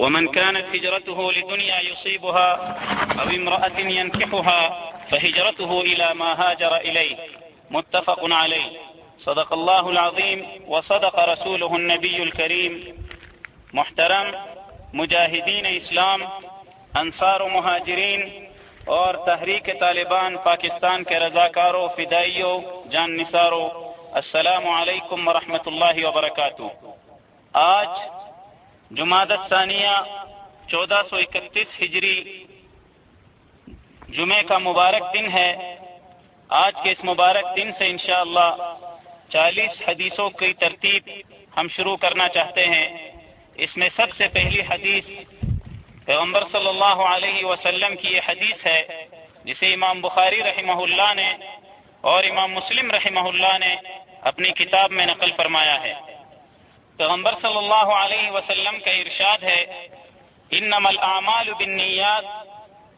ومن كانت هجرته لدنيا يصيبها أو امرأة ينكحها فهجرته إلى ما هاجر إليه. متفق عليه. صدق الله العظيم وصدق رسوله النبي الكريم. محترم مجاہدین اسلام، انصار و مہاجرین اور تحریک طالبان، پاکستان کے رضاکاروں، فدائیوں، جان نثاروں، السلام علیکم ورحمۃ اللہ وبرکاتہ۔ آج جماعت ثانیہ چودہ سو اکتیس ہجری۔ جمعہ کا مبارک دن ہے۔ آج کے اس مبارک دن سے انشاءاللہ چالیس حدیثوں کی ترتیب ہم شروع کرنا چاہتے ہیں۔ اس میں سب سے پہلی حدیث پیغمبر صلی اللہ علیہ وسلم کی یہ حدیث ہے، جسے امام بخاری رحمہ اللہ نے اور امام مسلم رحمہ اللہ نے اپنی کتاب میں نقل فرمایا ہے۔ پیغمبر صلی اللہ علیہ وسلم کا ارشاد ہے، انما الاعمال بالنیات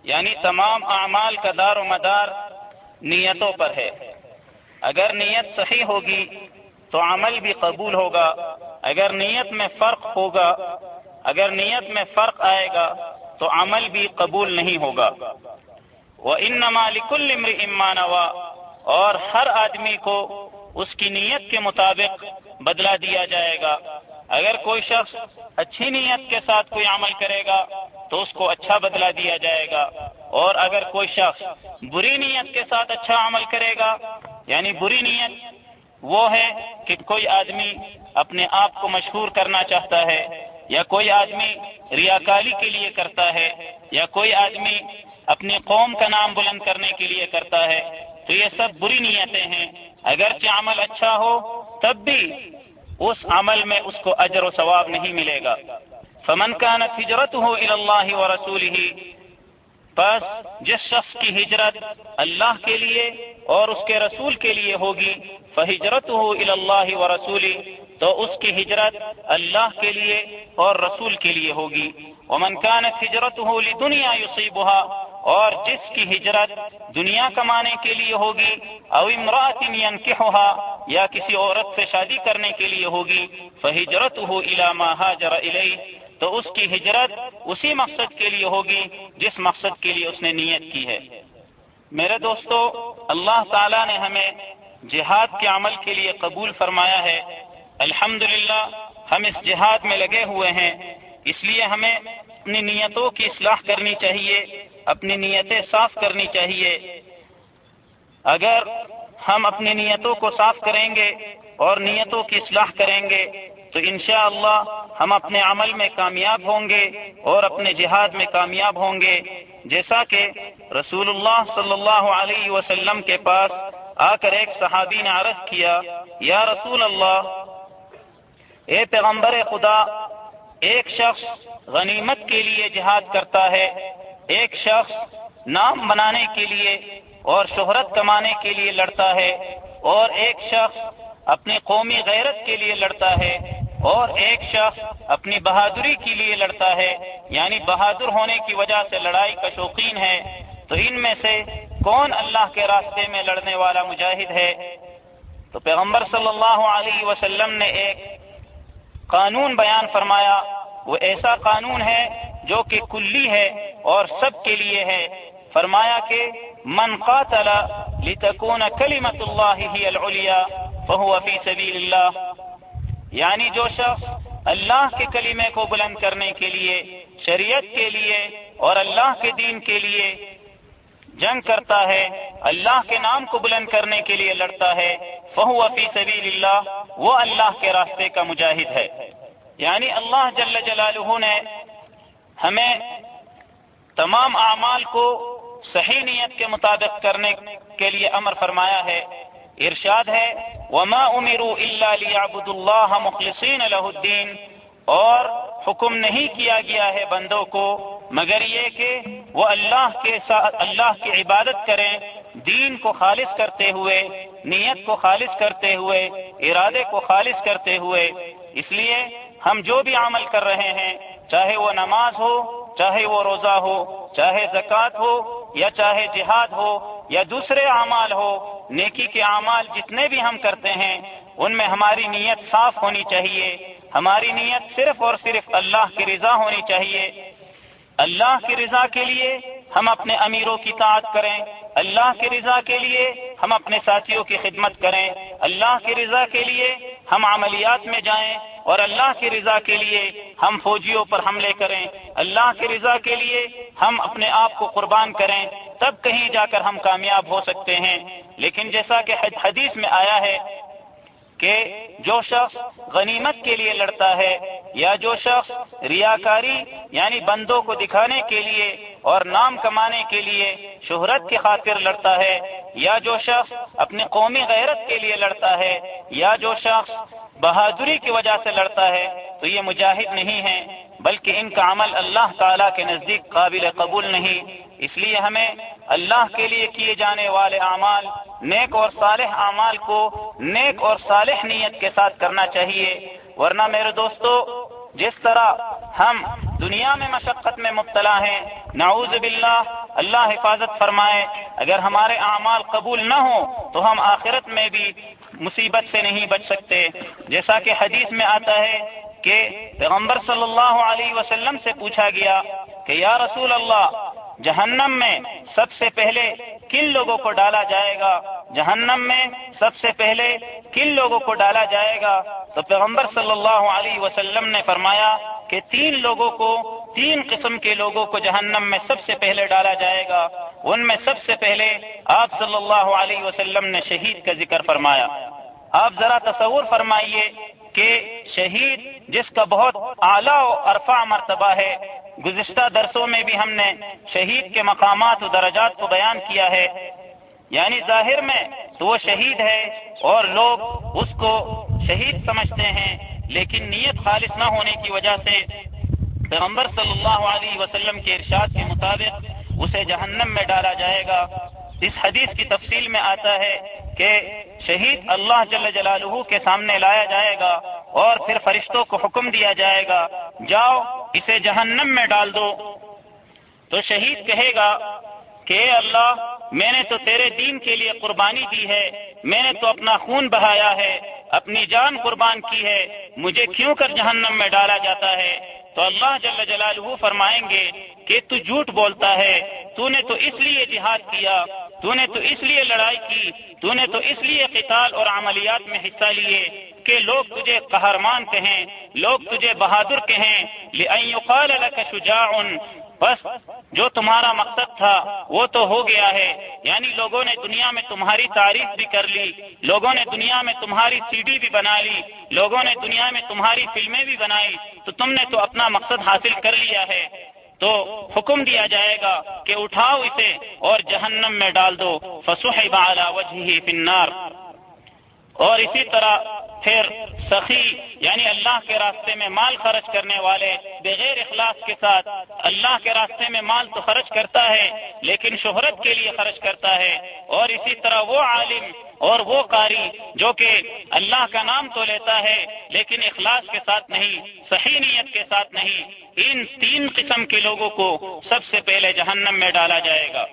یعنی تمام اعمال کا دار و مدار نیتوں پر ہے۔ اگر نیت صحیح ہوگی تو عمل بھی قبول ہوگا، اگر نیت میں فرق ہوگا، اگر نیت میں فرق آئے گا تو عمل بھی قبول نہیں ہوگا۔ وہ ان نمالک ہوا اور ہر آدمی کو اس کی نیت کے مطابق بدلا دیا جائے گا۔ اگر کوئی شخص اچھی نیت کے ساتھ کوئی عمل کرے گا تو اس کو اچھا بدلا دیا جائے گا اور اگر کوئی شخص بری نیت کے ساتھ اچھا عمل کرے گا یعنی بری نیت وہ ہے کہ کوئی آدمی اپنے آپ کو مشہور کرنا چاہتا ہے، یا کوئی آدمی ریاکاری کے لیے کرتا ہے، یا کوئی آدمی اپنی قوم کا نام بلند کرنے کے لیے کرتا ہے، تو یہ سب بری نیتیں ہیں۔ اگرچہ عمل اچھا ہو، تب بھی اس عمل میں اس کو اجر و ثواب نہیں ملے گا۔ فمن کا ہجرت ہو اللہ و رسول ہی بس جس شخص کی ہجرت اللہ کے لیے اور اس کے رسول کے لیے ہوگی فہجرت ہو اللہ و رسولی تو اس کی ہجرت اللہ کے لیے اور رسول کے لیے ہوگی۔ ومن كانت ہجرت ہو دنیا اور جس کی ہجرت دنیا کمانے کے لیے ہوگی، او امرات ينكحها یا کسی عورت سے شادی کرنے کے لیے ہوگی فہجرت ہو ما هاجر الیہ، تو اس کی ہجرت اسی مقصد کے لیے ہوگی جس مقصد کے لیے اس نے نیت کی ہے۔ میرے دوستو، اللہ تعالی نے ہمیں جہاد کے عمل کے لیے قبول فرمایا ہے۔ الحمد ہم اس جہاد میں لگے ہوئے ہیں۔ اس لیے ہمیں اپنی نیتوں کی اصلاح کرنی چاہیے، اپنی نیتیں صاف کرنی چاہیے۔ اگر ہم اپنی نیتوں کو صاف کریں گے اور نیتوں کی اصلاح کریں گے، تو انشاءاللہ اللہ ہم اپنے عمل میں کامیاب ہوں گے اور اپنے جہاد میں کامیاب ہوں گے۔ جیسا کہ رسول اللہ صلی اللہ علیہ وسلم کے پاس آ کر ایک صحابی نے عرض کیا، یا رسول اللہ اے پیغمبر خدا، ایک شخص غنیمت کے لیے جہاد کرتا ہے، ایک شخص نام بنانے کے لیے اور شہرت کمانے کے لیے لڑتا ہے، اور ایک شخص اپنی قومی غیرت کے لیے لڑتا ہے، اور ایک شخص اپنی بہادری کے لیے لڑتا ہے یعنی بہادر ہونے کی وجہ سے لڑائی کا شوقین ہے۔ تو ان میں سے کون اللہ کے راستے میں لڑنے والا مجاہد ہے؟ تو پیغمبر صلی اللہ علیہ وسلم نے ایک قانون بیان فرمایا۔ وہ ایسا قانون ہے جو کہ کلی ہے اور سب کے لیے ہے۔ فرمایا کہ من قاتل لتكون كلمة الله هي العليا فهو في سبيل الله. یعنی جو شخص اللہ کے کلمے کو بلند کرنے کے لیے، شریعت کے لیے اور اللہ کے دین کے لیے جنگ کرتا ہے، اللہ کے نام کو بلند کرنے کے لیے لڑتا ہے، فہو فی سبیل اللہ، وہ اللہ کے راستے کا مجاہد ہے۔ یعنی اللہ جل جلالہ نے ہمیں تمام اعمال کو صحیح نیت کے مطابق کرنے کے لیے امر فرمایا ہے۔ ارشاد ہے، وما امروا الا ليعبدوا الله مخلصين له الدين۔ اور حکم نہیں کیا گیا ہے بندوں کو، مگر یہ کہ وہ اللہ کے ساتھ، اللہ کی عبادت کریں، دین کو خالص کرتے ہوئے، نیت کو خالص کرتے ہوئے، ارادے کو خالص کرتے ہوئے۔ اس لیے ہم جو بھی عمل کر رہے ہیں، چاہے وہ نماز ہو، چاہے وہ روزہ ہو، چاہے زکوٰۃ ہو یا چاہے جہاد ہو یا دوسرے اعمال ہو، نیکی کے اعمال جتنے بھی ہم کرتے ہیں، ان میں ہماری نیت صاف ہونی چاہیے۔ ہماری نیت صرف اور صرف اللہ کی رضا ہونی چاہیے۔ اللہ کی رضا کے لیے ہم اپنے امیروں کی تعداد کریں۔ اللہ کی رضا کے لیے ہم اپنے ساتھیوں کی خدمت کریں۔ اللہ کی رضا کے لیے ہم عملیات میں جائیں اور اللہ کی رضا کے لیے ہم فوجیوں پر حملے کریں۔ اللہ کی رضا کے لیے ہم اپنے آپ کو قربان کریں، تب کہیں جا کر ہم کامیاب ہو سکتے ہیں۔ لیکن جیسا کہ حدیث میں آیا ہے کہ جو شخص غنیمت کے لیے لڑتا ہے یا جو شخص ریاکاری یعنی بندوں کو دکھانے کے لیے اور نام کمانے کے لیے شہرت کی خاطر لڑتا ہے، یا جو شخص اپنی قومی غیرت کے لیے لڑتا ہے، یا جو شخص بہادری کی وجہ سے لڑتا ہے، تو یہ مجاہد نہیں ہے بلکہ ان کا عمل اللہ تعالی کے نزدیک قابل قبول نہیں۔ اس لیے ہمیں اللہ کے لیے کیے جانے والے اعمال، نیک اور صالح اعمال کو نیک اور صالح نیت کے ساتھ کرنا چاہیے۔ ورنہ میرے دوستو، جس طرح ہم دنیا میں مشقت میں مبتلا ہیں، نعوذ باللہ، اللہ حفاظت فرمائے، اگر ہمارے اعمال قبول نہ ہوں، تو ہم آخرت میں بھی مصیبت سے نہیں بچ سکتے۔ جیسا کہ حدیث میں آتا ہے کہ پیغمبر صلی اللہ علیہ وسلم سے پوچھا گیا کہ یا رسول اللہ، جہنم میں سب سے پہلے کن لوگوں کو ڈالا جائے گا؟ جہنم میں سب سے پہلے کن لوگوں کو ڈالا جائے گا؟ تو پیغمبر صلی اللہ علیہ وسلم نے فرمایا کہ تین لوگوں کو، تین قسم کے لوگوں کو جہنم میں سب سے پہلے ڈالا جائے گا۔ ان میں سب سے پہلے آپ صلی اللہ علیہ وسلم نے شہید کا ذکر فرمایا۔ آپ ذرا تصور فرمائیے کہ شہید جس کا بہت اعلیٰ و عرفہ مرتبہ ہے۔ گزشتہ درسوں میں بھی ہم نے شہید کے مقامات و درجات کو بیان کیا ہے۔ یعنی ظاہر میں تو وہ شہید ہے اور لوگ اس کو شہید سمجھتے ہیں، لیکن نیت خالص نہ ہونے کی وجہ سے پیغمبر صلی اللہ علیہ وسلم کے ارشاد کے مطابق اسے جہنم میں ڈالا جائے گا۔ اس حدیث کی تفصیل میں آتا ہے کہ شہید اللہ جل جلالہ کے سامنے لایا جائے گا اور پھر فرشتوں کو حکم دیا جائے گا، جاؤ اسے جہنم میں ڈال دو۔ تو شہید کہے گا کہ اے اللہ، میں نے تو تیرے دین کے لیے قربانی دی ہے، میں نے تو اپنا خون بہایا ہے، اپنی جان قربان کی ہے، مجھے کیوں کر جہنم میں ڈالا جاتا ہے؟ تو اللہ جل جلالہ فرمائیں گے کہ تو جھوٹ بولتا ہے، تو نے تو اس لیے جہاد کیا۔ تو نے تو اس لیے لڑائی کی، تو نے تو اس لیے قتال اور عملیات میں حصہ لیے کہ لوگ تجھے قہرمان کہیں، لوگ تجھے بہادر کہیں۔ شجاع بس جو تمہارا مقصد تھا وہ تو ہو گیا ہے۔ یعنی لوگوں نے دنیا میں تمہاری تعریف بھی کر لی، لوگوں نے دنیا میں تمہاری سی ڈی بھی بنا لی، لوگوں نے دنیا میں تمہاری فلمیں بھی بنائی۔ تو تم نے تو اپنا مقصد حاصل کر لیا ہے۔ تو حکم دیا جائے گا کہ اٹھاؤ اسے اور جہنم میں ڈال دو۔ فصحب بالا وجہ فنار اور اسی طرح پھر سخی یعنی اللہ کے راستے میں مال خرچ کرنے والے بغیر اخلاص کے ساتھ اللہ کے راستے میں مال تو خرچ کرتا ہے، لیکن شہرت کے لیے خرچ کرتا ہے۔ اور اسی طرح وہ عالم اور وہ قاری جو کہ اللہ کا نام تو لیتا ہے، لیکن اخلاص کے ساتھ نہیں، صحیح نیت کے ساتھ نہیں۔ ان تین قسم کے لوگوں کو سب سے پہلے جہنم میں ڈالا جائے گا۔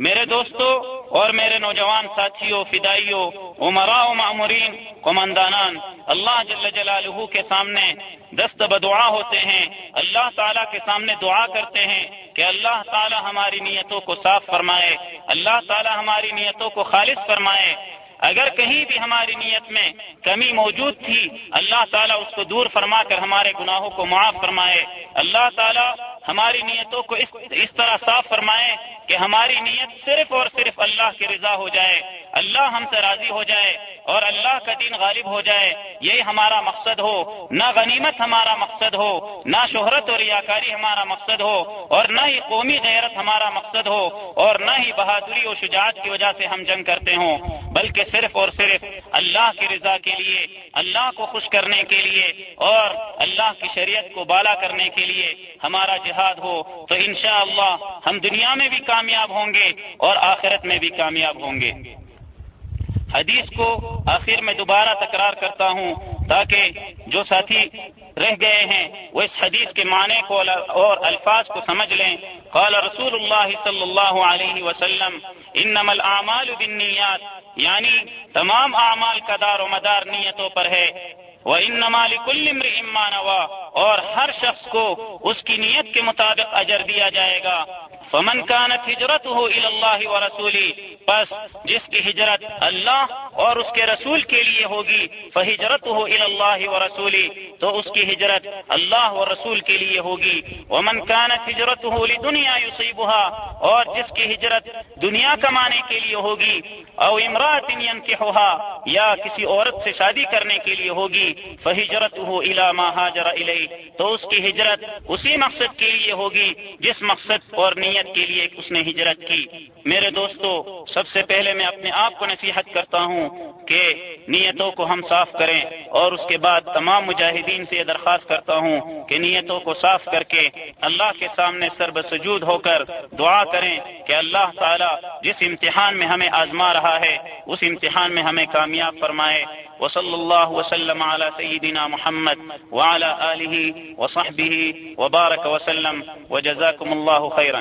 میرے دوستوں اور میرے نوجوان ساتھیوں فدائیوں عمراء و معمورین قماندانان، اللہ جل جلالہ کے سامنے دست بدعا ہوتے ہیں، اللہ تعالیٰ کے سامنے دعا کرتے ہیں کہ اللہ تعالیٰ ہماری نیتوں کو صاف فرمائے، اللہ تعالیٰ ہماری نیتوں کو خالص فرمائے۔ اگر کہیں بھی ہماری نیت میں کمی موجود تھی، اللہ تعالیٰ اس کو دور فرما کر ہمارے گناہوں کو معاف فرمائے۔ اللہ تعالیٰ ہماری نیتوں کو اس اس طرح صاف فرمائے کہ ہماری نیت صرف اور صرف اللہ کی رضا ہو جائے۔ اللہ ہم سے راضی ہو جائے اور اللہ کا دین غالب ہو جائے، یہی ہمارا مقصد ہو۔ نہ غنیمت ہمارا مقصد ہو، نہ شہرت اور ریاکاری ہمارا مقصد ہو، اور نہ ہی قومی غیرت ہمارا مقصد ہو، اور نہ ہی بہادری و شجاعت کی وجہ سے ہم جنگ کرتے ہوں۔ بلکہ صرف اور صرف اللہ کی رضا کے لیے، اللہ کو خوش کرنے کے لیے اور اللہ کی شریعت کو بالا کرنے کے لیے ہمارا جہاد ہو۔ تو انشاءاللہ ہم دنیا میں بھی کامیاب ہوں گے اور آخرت میں بھی کامیاب ہوں گے۔ حدیث کو آخر میں دوبارہ تکرار کرتا ہوں تاکہ جو ساتھی رہ گئے ہیں وہ اس حدیث کے معنی کو اور الفاظ کو سمجھ لیں۔ قال رسول اللہ صلی اللہ علیہ وسلم، انما الاعمال بالنیات یعنی تمام اعمال کا دار و مدار نیتوں پر ہے۔ وہ ان نمال کل امانوا اور ہر شخص کو اس کی نیت کے مطابق اجر دیا جائے گا۔ فمن كانت هجرته الى الله ورسوله پس جس کی ہجرت اللہ اور اس کے رسول کے لیے ہوگی. فهجرته الى الله ورسوله. تو اس کی ہجرت اللہ اور رسول کے لیے ہوگی. ومن كانت هجرته لدنيا يصيبها. اور جس کی ہجرت دنیا کمانے کے لیے ہوگی. او امرات ينكحها. یا کسی عورت سے شادی کرنے کے لیے ہوگی. فهجرته الى ما هاجر الیہ تو اس کی ہجرت اسی مقصد کے لیے ہوگی جس مقصد اور نیت کے لیے اس نے ہجرت کی. میرے دوستو، سب سے پہلے میں اپنے آپ کو نصیحت کرتا ہوں کہ نیتوں کو ہم صاف کریں اور اس کے بعد تمام مجاہدین سے یہ درخواست کرتا ہوں کہ نیتوں کو صاف کر کے اللہ کے سامنے سرب سجود ہو کر دعا کریں کہ اللہ تعالی جس امتحان میں ہمیں آزما رہا ہے، اس امتحان میں ہمیں کامیاب فرمائے۔ وصلی اللہ وسلم علی سیدنا محمد وعلى آلہ وصحبہ وبارک وسلم وجزاکم اللہ خیرا۔